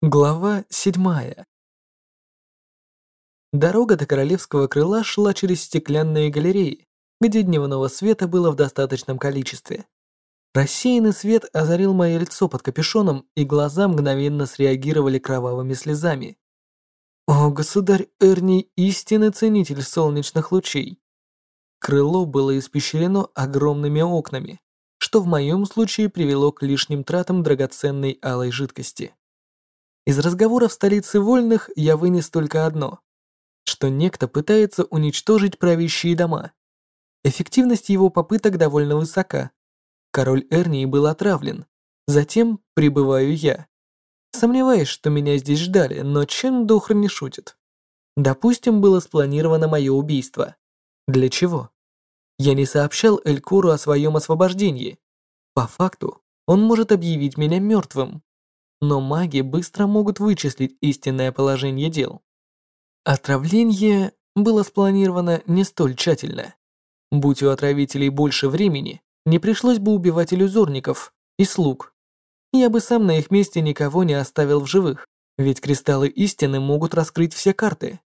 Глава седьмая. Дорога до королевского крыла шла через стеклянные галереи, где дневного света было в достаточном количестве. Рассеянный свет озарил мое лицо под капюшоном, и глаза мгновенно среагировали кровавыми слезами. О, государь Эрни, истинный ценитель солнечных лучей. Крыло было испещрено огромными окнами, что в моем случае привело к лишним тратам драгоценной алой жидкости. Из разговора в вольных я вынес только одно, что некто пытается уничтожить правящие дома. Эффективность его попыток довольно высока. Король Эрнии был отравлен, затем прибываю я. Сомневаюсь, что меня здесь ждали, но чем Дохр не шутит? Допустим, было спланировано мое убийство. Для чего? Я не сообщал Элькуру о своем освобождении. По факту, он может объявить меня мертвым но маги быстро могут вычислить истинное положение дел. Отравление было спланировано не столь тщательно. Будь у отравителей больше времени, не пришлось бы убивать иллюзорников и слуг. Я бы сам на их месте никого не оставил в живых, ведь кристаллы истины могут раскрыть все карты.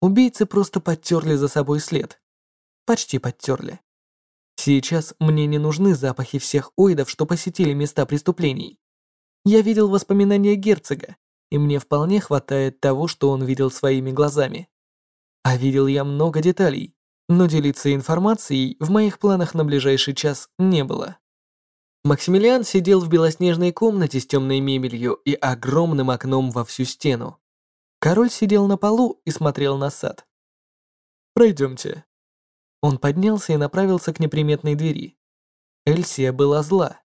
Убийцы просто подтерли за собой след. Почти подтерли. Сейчас мне не нужны запахи всех оидов, что посетили места преступлений. Я видел воспоминания герцога, и мне вполне хватает того, что он видел своими глазами. А видел я много деталей, но делиться информацией в моих планах на ближайший час не было. Максимилиан сидел в белоснежной комнате с темной мебелью и огромным окном во всю стену. Король сидел на полу и смотрел на сад. «Пройдемте». Он поднялся и направился к неприметной двери. Эльсия была зла.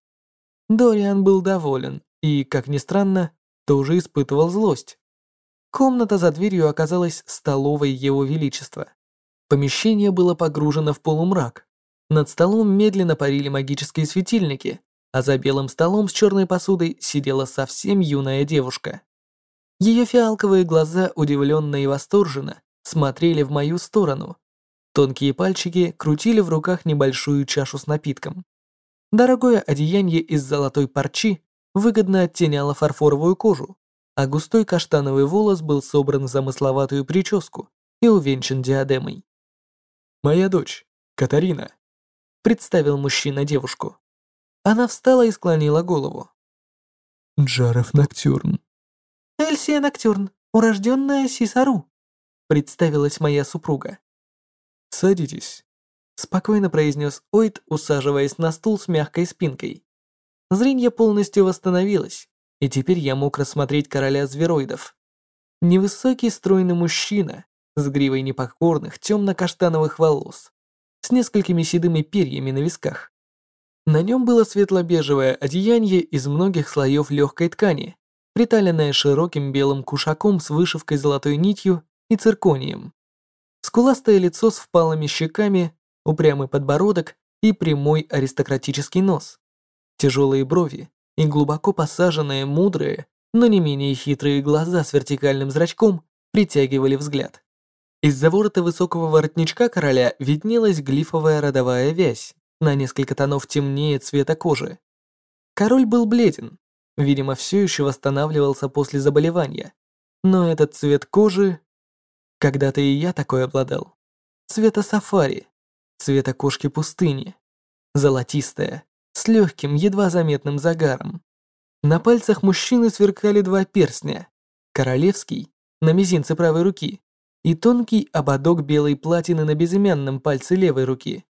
Дориан был доволен, и, как ни странно, тоже испытывал злость. Комната за дверью оказалась столовой Его Величества. Помещение было погружено в полумрак. Над столом медленно парили магические светильники, а за белым столом с черной посудой сидела совсем юная девушка. Ее фиалковые глаза, удивленно и восторженно, смотрели в мою сторону. Тонкие пальчики крутили в руках небольшую чашу с напитком. Дорогое одеяние из золотой парчи выгодно оттеняла фарфоровую кожу, а густой каштановый волос был собран в замысловатую прическу и увенчан диадемой. «Моя дочь, Катарина», — представил мужчина девушку. Она встала и склонила голову. «Джаров Ноктюрн». «Эльсия Ноктюрн, урожденная Сисару», — представилась моя супруга. «Садитесь», — спокойно произнес Ойд, усаживаясь на стул с мягкой спинкой. Зрение полностью восстановилось, и теперь я мог рассмотреть короля звероидов. Невысокий стройный мужчина с гривой непокорных темно-каштановых волос, с несколькими седыми перьями на висках. На нем было светло-бежевое одеяние из многих слоев легкой ткани, приталенное широким белым кушаком с вышивкой золотой нитью и цирконием. Скуластое лицо с впалыми щеками, упрямый подбородок и прямой аристократический нос тяжелые брови и глубоко посаженные, мудрые, но не менее хитрые глаза с вертикальным зрачком притягивали взгляд. Из-за ворота высокого воротничка короля виднелась глифовая родовая вязь, на несколько тонов темнее цвета кожи. Король был бледен, видимо, все еще восстанавливался после заболевания. Но этот цвет кожи... Когда-то и я такой обладал. Цвета сафари, цвета кошки пустыни. Золотистая, с легким, едва заметным загаром. На пальцах мужчины сверкали два перстня. Королевский, на мизинце правой руки, и тонкий ободок белой платины на безымянном пальце левой руки.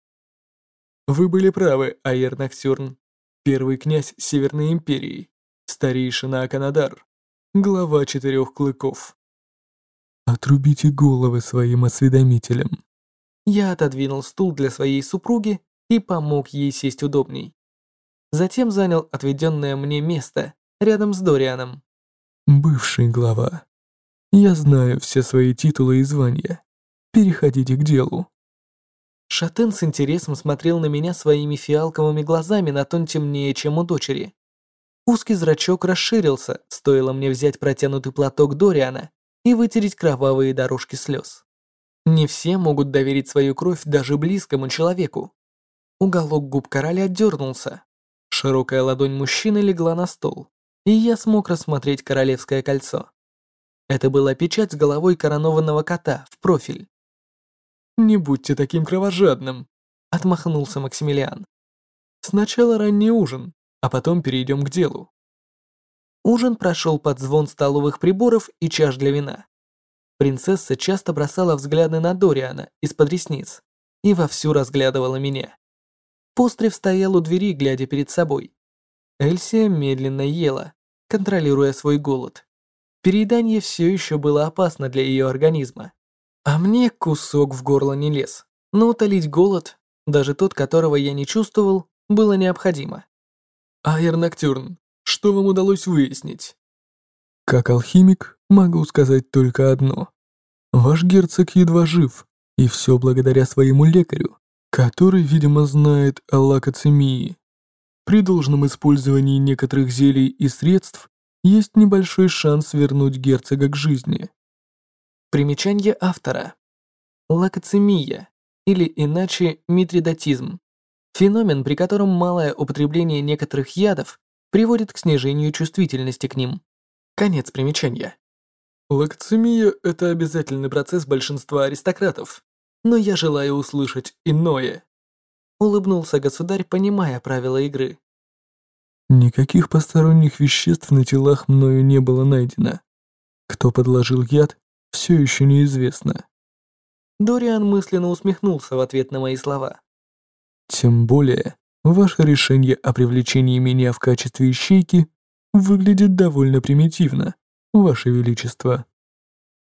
Вы были правы, Айер Нахтюрн. Первый князь Северной Империи, старейшина Аканадар, глава четырех клыков. Отрубите головы своим осведомителям. Я отодвинул стул для своей супруги и помог ей сесть удобней. Затем занял отведенное мне место рядом с Дорианом. «Бывший глава, я знаю все свои титулы и звания. Переходите к делу». Шатен с интересом смотрел на меня своими фиалковыми глазами на тон темнее, чем у дочери. Узкий зрачок расширился, стоило мне взять протянутый платок Дориана и вытереть кровавые дорожки слез. Не все могут доверить свою кровь даже близкому человеку. Уголок губ короля дернулся, Широкая ладонь мужчины легла на стол, и я смог рассмотреть королевское кольцо. Это была печать с головой коронованного кота в профиль. «Не будьте таким кровожадным», — отмахнулся Максимилиан. «Сначала ранний ужин, а потом перейдем к делу». Ужин прошел под звон столовых приборов и чаш для вина. Принцесса часто бросала взгляды на Дориана из-под ресниц и вовсю разглядывала меня. Пострев стоял у двери, глядя перед собой. Эльсия медленно ела, контролируя свой голод. Переедание все еще было опасно для ее организма. А мне кусок в горло не лез. Но утолить голод, даже тот, которого я не чувствовал, было необходимо. «Айр Ноктюрн, что вам удалось выяснить?» «Как алхимик, могу сказать только одно. Ваш герцог едва жив, и все благодаря своему лекарю, который, видимо, знает о лакоцемии. При должном использовании некоторых зелий и средств есть небольшой шанс вернуть герцога к жизни. Примечание автора. Лакоцемия, или иначе митридатизм. Феномен, при котором малое употребление некоторых ядов приводит к снижению чувствительности к ним. Конец примечания. Лакцемия – это обязательный процесс большинства аристократов, но я желаю услышать иное. Улыбнулся государь, понимая правила игры. Никаких посторонних веществ на телах мною не было найдено. Кто подложил яд, все еще неизвестно. Дориан мысленно усмехнулся в ответ на мои слова. Тем более, ваше решение о привлечении меня в качестве ищейки выглядит довольно примитивно, ваше величество.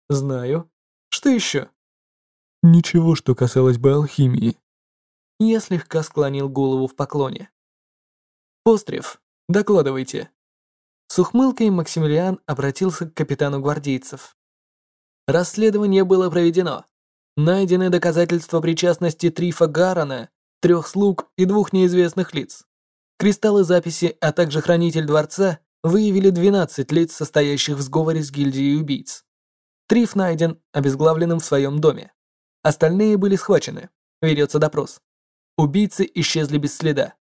Знаю. Что еще? Ничего, что касалось бы алхимии. Я слегка склонил голову в поклоне. Пострев, докладывайте. С ухмылкой Максимилиан обратился к капитану гвардейцев. Расследование было проведено. Найдены доказательства причастности Трифа Гарана, трех слуг и двух неизвестных лиц. Кристаллы записи, а также хранитель дворца выявили 12 лиц, состоящих в сговоре с гильдией убийц. Триф найден обезглавленным в своем доме. Остальные были схвачены. Ведется допрос. Убийцы исчезли без следа.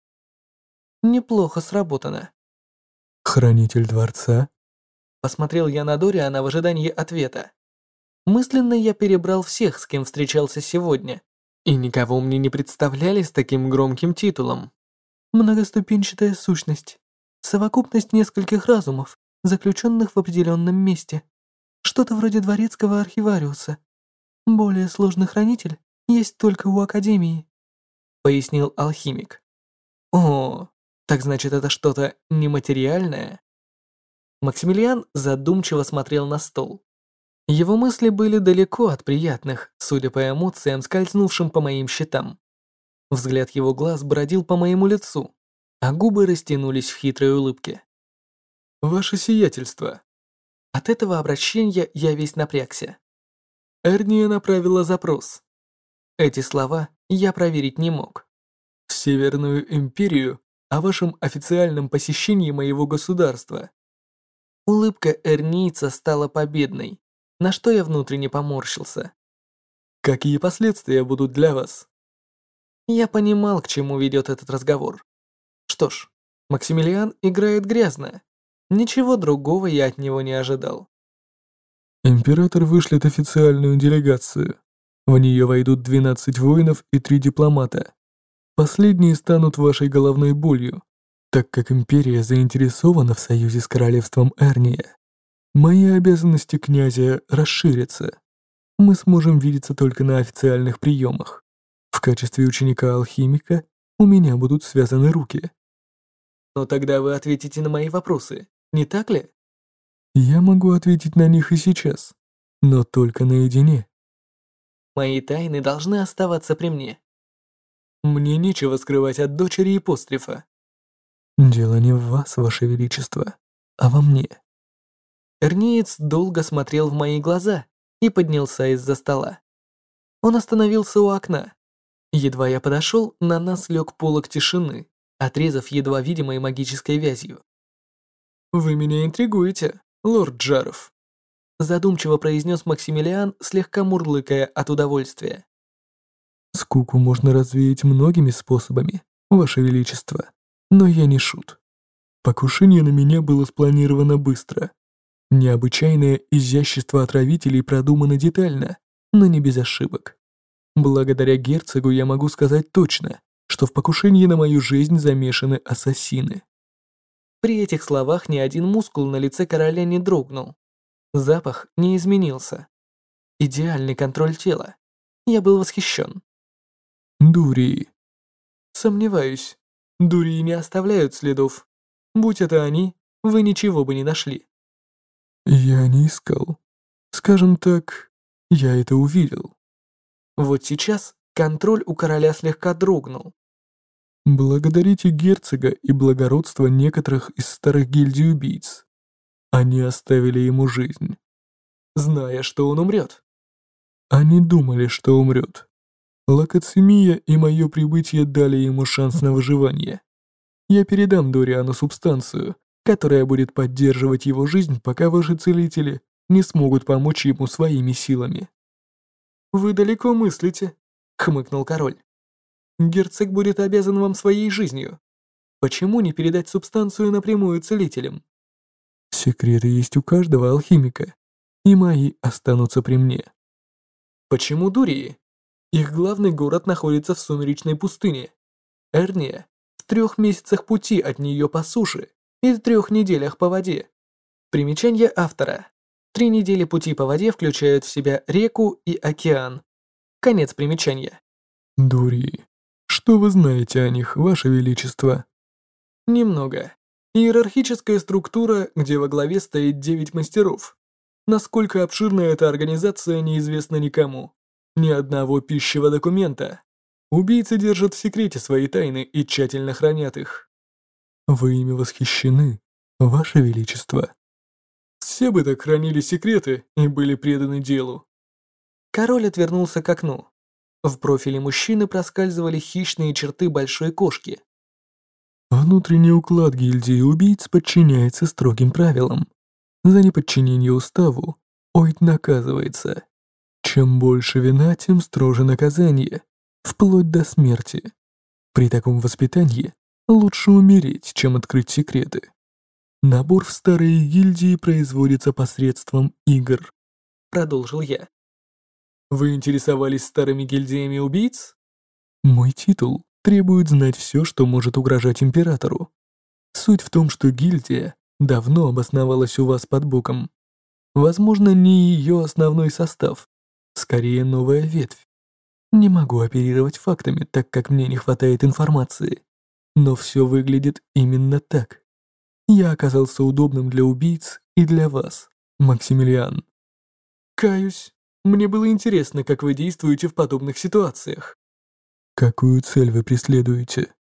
Неплохо сработано. Хранитель дворца? Посмотрел я на Дориана в ожидании ответа. Мысленно я перебрал всех, с кем встречался сегодня, и никого мне не представляли с таким громким титулом. Многоступенчатая сущность. Совокупность нескольких разумов, заключенных в определенном месте. Что-то вроде дворецкого архивариуса. Более сложный хранитель есть только у Академии», — пояснил алхимик. «О, так значит это что-то нематериальное?» Максимилиан задумчиво смотрел на стол. Его мысли были далеко от приятных, судя по эмоциям, скользнувшим по моим щитам. Взгляд его глаз бродил по моему лицу, а губы растянулись в хитрой улыбке. «Ваше сиятельство!» От этого обращения я весь напрягся. Эрния направила запрос. Эти слова я проверить не мог. В Северную Империю о вашем официальном посещении моего государства. Улыбка Эрница стала победной на что я внутренне поморщился. Какие последствия будут для вас? Я понимал, к чему ведет этот разговор. Что ж, Максимилиан играет грязно. Ничего другого я от него не ожидал. Император вышлет официальную делегацию. В нее войдут 12 воинов и 3 дипломата. Последние станут вашей головной болью, так как империя заинтересована в союзе с королевством Эрния. Мои обязанности князя расширятся. Мы сможем видеться только на официальных приемах. В качестве ученика-алхимика у меня будут связаны руки. Но тогда вы ответите на мои вопросы, не так ли? Я могу ответить на них и сейчас, но только наедине. Мои тайны должны оставаться при мне. Мне нечего скрывать от дочери и пострифа. Дело не в вас, ваше величество, а во мне. Эрниец долго смотрел в мои глаза и поднялся из-за стола. Он остановился у окна. Едва я подошел, на нас лег полог тишины, отрезав едва видимой магической вязью. «Вы меня интригуете, лорд Джаров», задумчиво произнес Максимилиан, слегка мурлыкая от удовольствия. «Скуку можно развеять многими способами, ваше величество, но я не шут. Покушение на меня было спланировано быстро. Необычайное изящество отравителей продумано детально, но не без ошибок. Благодаря герцогу я могу сказать точно, что в покушении на мою жизнь замешаны ассасины. При этих словах ни один мускул на лице короля не дрогнул. Запах не изменился. Идеальный контроль тела. Я был восхищен. Дурии. Сомневаюсь. Дурии не оставляют следов. Будь это они, вы ничего бы не нашли. Я не искал. Скажем так, я это увидел. Вот сейчас контроль у короля слегка дрогнул. Благодарите герцога и благородство некоторых из старых гильдий убийц. Они оставили ему жизнь. Зная, что он умрет. Они думали, что умрет. Локоцемия и мое прибытие дали ему шанс на выживание. Я передам Дориану субстанцию, которая будет поддерживать его жизнь, пока ваши целители не смогут помочь ему своими силами. «Вы далеко мыслите», — хмыкнул король. Герцог будет обязан вам своей жизнью. Почему не передать субстанцию напрямую целителям? Секреты есть у каждого алхимика, и мои останутся при мне. Почему Дурии? Их главный город находится в сумеречной пустыне. Эрния в трех месяцах пути от нее по суше и трех неделях по воде. Примечание автора. Три недели пути по воде включают в себя реку и океан. Конец примечания. Дурии. Что вы знаете о них, Ваше Величество? Немного. Иерархическая структура, где во главе стоит девять мастеров. Насколько обширна эта организация, неизвестно никому. Ни одного пищевого документа. Убийцы держат в секрете свои тайны и тщательно хранят их. Вы ими восхищены, Ваше Величество. Все бы так хранили секреты и были преданы делу. Король отвернулся к окну. В профиле мужчины проскальзывали хищные черты большой кошки. Внутренний уклад гильдии убийц подчиняется строгим правилам. За неподчинение уставу Ойд наказывается. Чем больше вина, тем строже наказание, вплоть до смерти. При таком воспитании лучше умереть, чем открыть секреты. Набор в старые гильдии производится посредством игр. Продолжил я. Вы интересовались старыми гильдиями убийц? Мой титул требует знать все, что может угрожать императору. Суть в том, что гильдия давно обосновалась у вас под боком. Возможно, не ее основной состав, скорее новая ветвь. Не могу оперировать фактами, так как мне не хватает информации. Но все выглядит именно так. Я оказался удобным для убийц и для вас, Максимилиан. Каюсь, мне было интересно, как вы действуете в подобных ситуациях. Какую цель вы преследуете?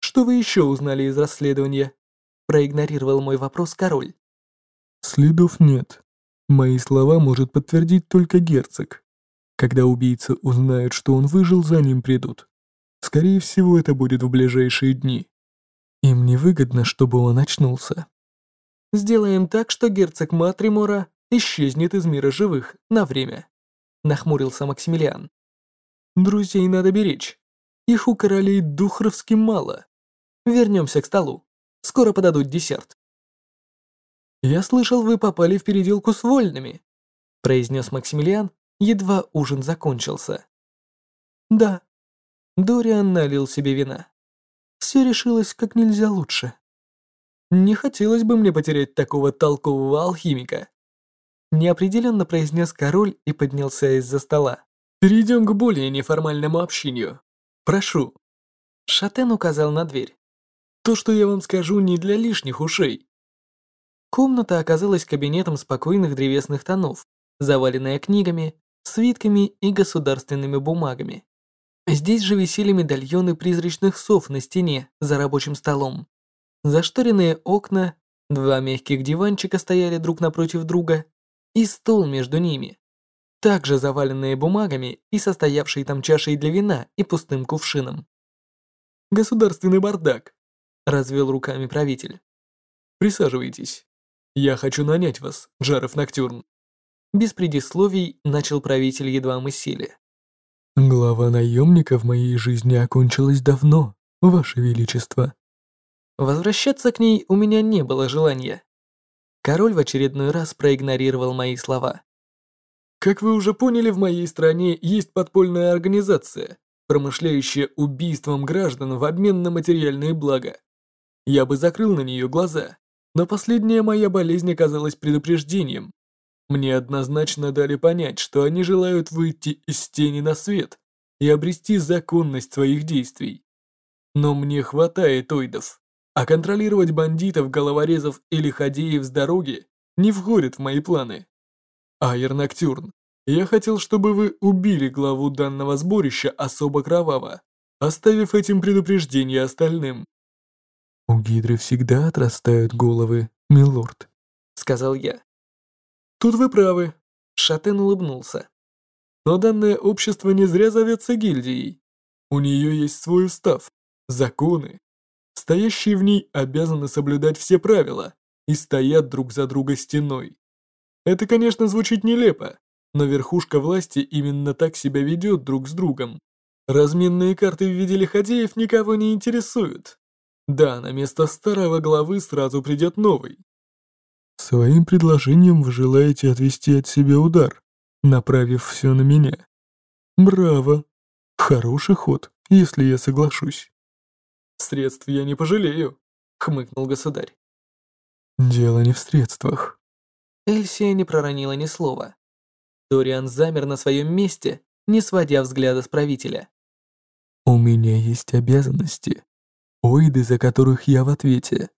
Что вы еще узнали из расследования? Проигнорировал мой вопрос король. Следов нет. Мои слова может подтвердить только герцог. Когда убийцы узнают, что он выжил, за ним придут. Скорее всего, это будет в ближайшие дни. Им невыгодно, чтобы он очнулся. Сделаем так, что герцог Матримора исчезнет из мира живых на время», — нахмурился Максимилиан. «Друзей надо беречь. Их у королей Духровски мало. Вернемся к столу. Скоро подадут десерт». «Я слышал, вы попали в переделку с вольными», — произнес Максимилиан, едва ужин закончился. «Да». Дориан налил себе вина. Все решилось как нельзя лучше. Не хотелось бы мне потерять такого толкового алхимика неопределенно произнес король и поднялся из-за стола. «Перейдем к более неформальному общению. Прошу». Шатен указал на дверь. «То, что я вам скажу, не для лишних ушей». Комната оказалась кабинетом спокойных древесных тонов, заваленная книгами, свитками и государственными бумагами. Здесь же висели медальоны призрачных сов на стене за рабочим столом. Зашторенные окна, два мягких диванчика стояли друг напротив друга, и стол между ними, также заваленные бумагами и состоявшие там чашей для вина и пустым кувшином. «Государственный бардак», — развел руками правитель. «Присаживайтесь. Я хочу нанять вас, Джаров Ноктюрн». Без предисловий начал правитель, едва мы сели. «Глава наемника в моей жизни окончилась давно, Ваше Величество». Возвращаться к ней у меня не было желания. Король в очередной раз проигнорировал мои слова. Как вы уже поняли, в моей стране есть подпольная организация, промышляющая убийством граждан в обмен на материальные блага. Я бы закрыл на нее глаза, но последняя моя болезнь оказалась предупреждением. Мне однозначно дали понять, что они желают выйти из тени на свет и обрести законность своих действий. Но мне хватает ойдов. А контролировать бандитов, головорезов или ходеев с дороги не входит в мои планы. Айр Ноктюрн, я хотел, чтобы вы убили главу данного сборища особо кроваво, оставив этим предупреждение остальным. «У Гидры всегда отрастают головы, милорд», — сказал я. «Тут вы правы», — Шатен улыбнулся. «Но данное общество не зря зовется гильдией. У нее есть свой устав, законы, Стоящие в ней обязаны соблюдать все правила и стоят друг за друга стеной. Это, конечно, звучит нелепо, но верхушка власти именно так себя ведет друг с другом. Разменные карты в виде лиходеев никого не интересуют. Да, на место старого главы сразу придет новый. Своим предложением вы желаете отвести от себя удар, направив все на меня. Браво. Хороший ход, если я соглашусь. Средств я не пожалею, хмыкнул государь. Дело не в средствах. Эльсия не проронила ни слова. Дориан замер на своем месте, не сводя взгляда с правителя. У меня есть обязанности, оиды, за которых я в ответе.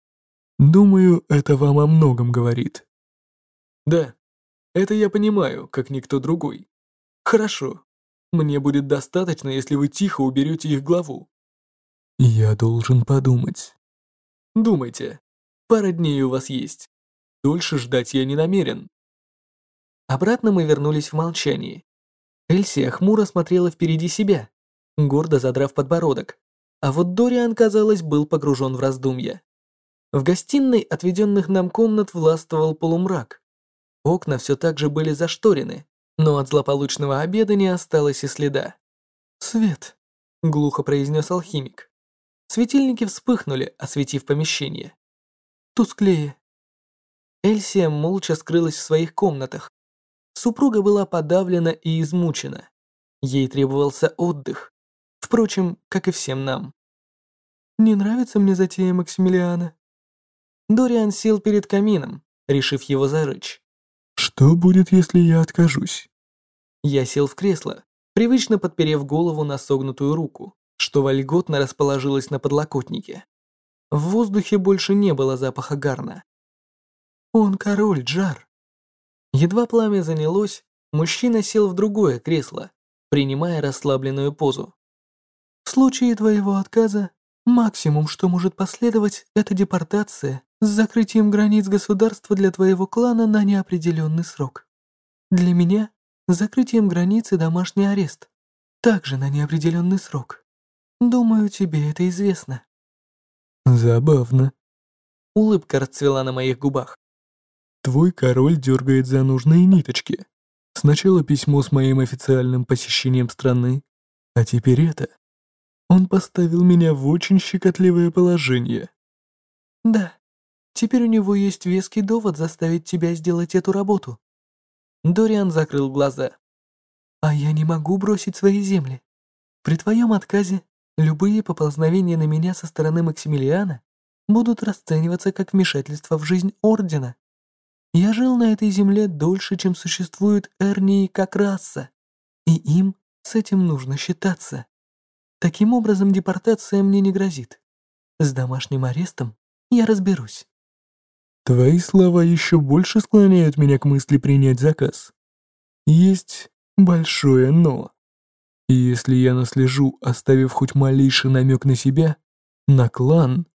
Думаю, это вам о многом говорит. Да, это я понимаю, как никто другой. Хорошо. Мне будет достаточно, если вы тихо уберете их главу. Я должен подумать. Думайте. Пара дней у вас есть. Дольше ждать я не намерен. Обратно мы вернулись в молчании. Эльсия хмуро смотрела впереди себя, гордо задрав подбородок, а вот Дориан, казалось, был погружен в раздумья. В гостиной отведенных нам комнат властвовал полумрак. Окна все так же были зашторены, но от злополучного обеда не осталось и следа. «Свет», — глухо произнес алхимик. Светильники вспыхнули, осветив помещение. Тусклее. Эльсия молча скрылась в своих комнатах. Супруга была подавлена и измучена. Ей требовался отдых. Впрочем, как и всем нам. «Не нравится мне затея Максимилиана?» Дориан сел перед камином, решив его зажечь. «Что будет, если я откажусь?» Я сел в кресло, привычно подперев голову на согнутую руку что вольготно расположилась на подлокотнике. В воздухе больше не было запаха гарна. «Он король, Джар!» Едва пламя занялось, мужчина сел в другое кресло, принимая расслабленную позу. «В случае твоего отказа, максимум, что может последовать, это депортация с закрытием границ государства для твоего клана на неопределенный срок. Для меня — закрытием границы домашний арест, также на неопределенный срок. Думаю, тебе это известно. Забавно. Улыбка расцвела на моих губах. Твой король дергает за нужные ниточки. Сначала письмо с моим официальным посещением страны, а теперь это. Он поставил меня в очень щекотливое положение. Да, теперь у него есть веский довод заставить тебя сделать эту работу. Дориан закрыл глаза. А я не могу бросить свои земли. При твоем отказе Любые поползновения на меня со стороны Максимилиана будут расцениваться как вмешательство в жизнь Ордена. Я жил на этой земле дольше, чем существует Эрнии как раса, и им с этим нужно считаться. Таким образом, депортация мне не грозит. С домашним арестом я разберусь. Твои слова еще больше склоняют меня к мысли принять заказ. Есть большое «но». И если я наслежу, оставив хоть малейший намек на себя, на клан,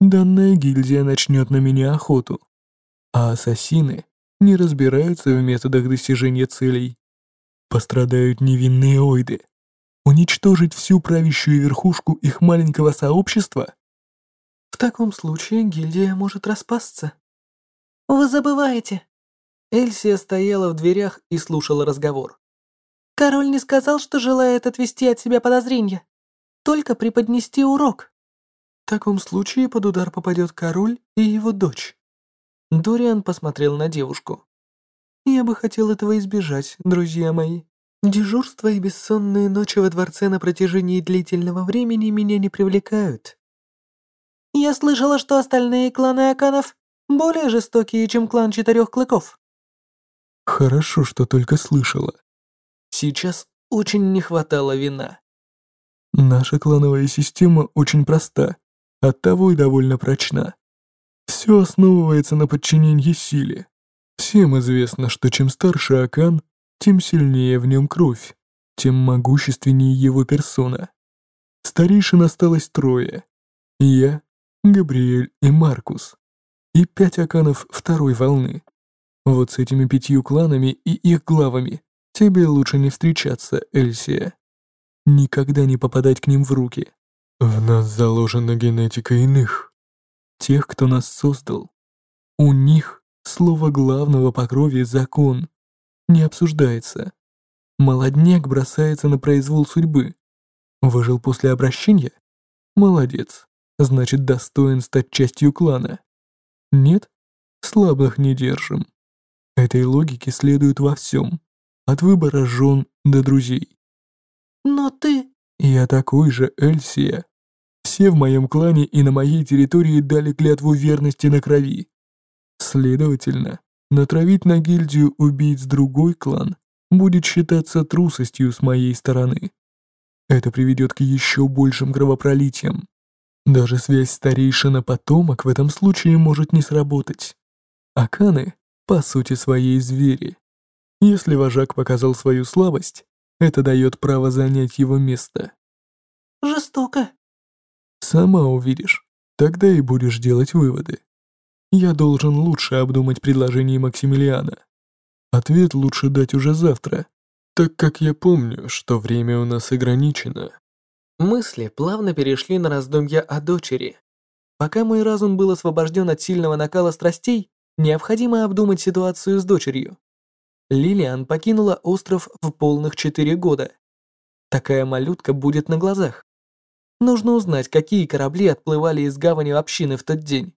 данная гильдия начнет на меня охоту. А ассасины не разбираются в методах достижения целей. Пострадают невинные ойды. Уничтожить всю правящую верхушку их маленького сообщества? В таком случае гильдия может распасться. Вы забываете. Эльсия стояла в дверях и слушала разговор. Король не сказал, что желает отвести от себя подозрения, только преподнести урок. В таком случае под удар попадет король и его дочь. Дориан посмотрел на девушку. Я бы хотел этого избежать, друзья мои. Дежурство и бессонные ночи во дворце на протяжении длительного времени меня не привлекают. Я слышала, что остальные кланы Аканов более жестокие, чем клан Четырех Клыков. Хорошо, что только слышала. Сейчас очень не хватало вина. Наша клановая система очень проста, оттого и довольно прочна. Все основывается на подчинении силе. Всем известно, что чем старше Акан, тем сильнее в нем кровь, тем могущественнее его персона. Старейшин осталось трое. Я, Габриэль и Маркус. И пять Аканов второй волны. Вот с этими пятью кланами и их главами тебе лучше не встречаться, Эльсия. Никогда не попадать к ним в руки. В нас заложена генетика иных. Тех, кто нас создал. У них Слово главного по крови — закон. Не обсуждается. Молодняк бросается на произвол судьбы. Выжил после обращения? Молодец. Значит, достоин стать частью клана. Нет? Слабых не держим. Этой логике следует во всем. От выбора жен до друзей. Но ты... Я такой же, Эльсия. Все в моем клане и на моей территории дали клятву верности на крови. Следовательно, натравить на гильдию убийц другой клан будет считаться трусостью с моей стороны. Это приведет к еще большим кровопролитиям. Даже связь старейшина-потомок в этом случае может не сработать. Аканы, по сути своей, звери. Если вожак показал свою слабость, это дает право занять его место. Жестоко. Сама увидишь, тогда и будешь делать выводы. Я должен лучше обдумать предложение Максимилиана. Ответ лучше дать уже завтра, так как я помню, что время у нас ограничено. Мысли плавно перешли на раздумья о дочери. Пока мой разум был освобожден от сильного накала страстей, необходимо обдумать ситуацию с дочерью. Лилиан покинула остров в полных четыре года. Такая малютка будет на глазах. Нужно узнать, какие корабли отплывали из гавани общины в тот день.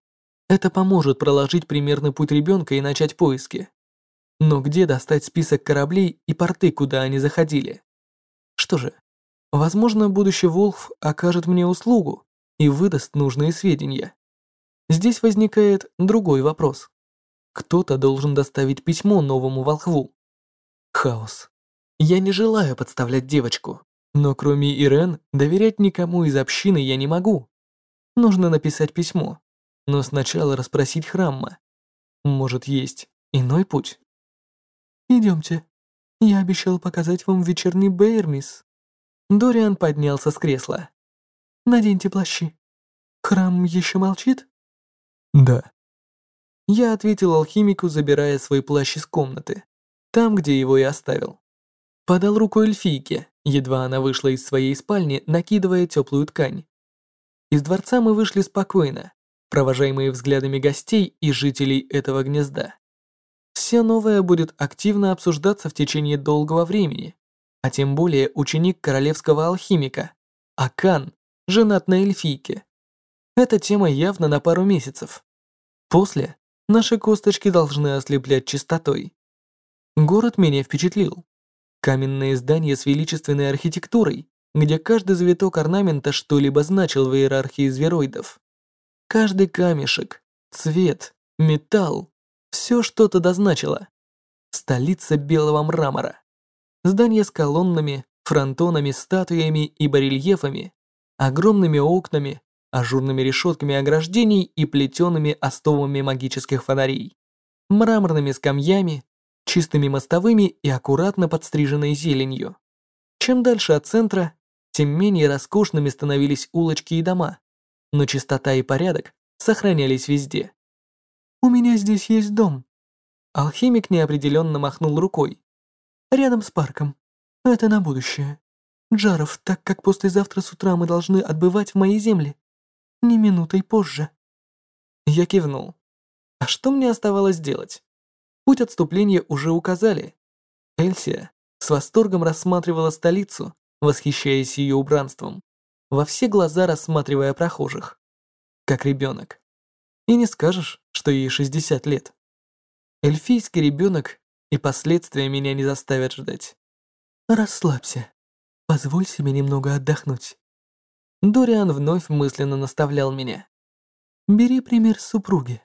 Это поможет проложить примерный путь ребенка и начать поиски. Но где достать список кораблей и порты, куда они заходили? Что же, возможно, будущий Волф окажет мне услугу и выдаст нужные сведения. Здесь возникает другой вопрос. Кто-то должен доставить письмо новому волхву. Хаос. Я не желаю подставлять девочку, но кроме Ирен доверять никому из общины я не могу. Нужно написать письмо, но сначала расспросить Храмма. Может, есть иной путь? Идемте. Я обещал показать вам вечерний Бэйр. Дориан поднялся с кресла. Наденьте плащи. Храм еще молчит? Да. Я ответил алхимику, забирая свой плащ из комнаты, там, где его и оставил. Подал руку эльфийке, едва она вышла из своей спальни, накидывая теплую ткань. Из дворца мы вышли спокойно, провожаемые взглядами гостей и жителей этого гнезда. Все новое будет активно обсуждаться в течение долгого времени, а тем более ученик королевского алхимика, Акан, женат на эльфийке. Эта тема явно на пару месяцев. После наши косточки должны ослеплять чистотой. Город меня впечатлил. Каменные здания с величественной архитектурой, где каждый завиток орнамента что-либо значил в иерархии звероидов. Каждый камешек, цвет, металл, все что-то дозначило. Столица белого мрамора. Здания с колоннами, фронтонами, статуями и барельефами, огромными окнами, ажурными решетками ограждений и плетеными остовами магических фонарей, мраморными скамьями, чистыми мостовыми и аккуратно подстриженной зеленью. Чем дальше от центра, тем менее роскошными становились улочки и дома но чистота и порядок сохранялись везде. «У меня здесь есть дом». Алхимик неопределенно махнул рукой. «Рядом с парком. Это на будущее. Джаров, так как послезавтра с утра мы должны отбывать в мои земли. Не минутой позже». Я кивнул. А что мне оставалось делать? Путь отступления уже указали. Эльсия с восторгом рассматривала столицу, восхищаясь ее убранством во все глаза рассматривая прохожих. как ребенок. И не скажешь, что ей 60 лет. Эльфийский ребенок и последствия меня не заставят ждать. Расслабься. Позволь себе немного отдохнуть. Дориан вновь мысленно наставлял меня. Бери пример супруги.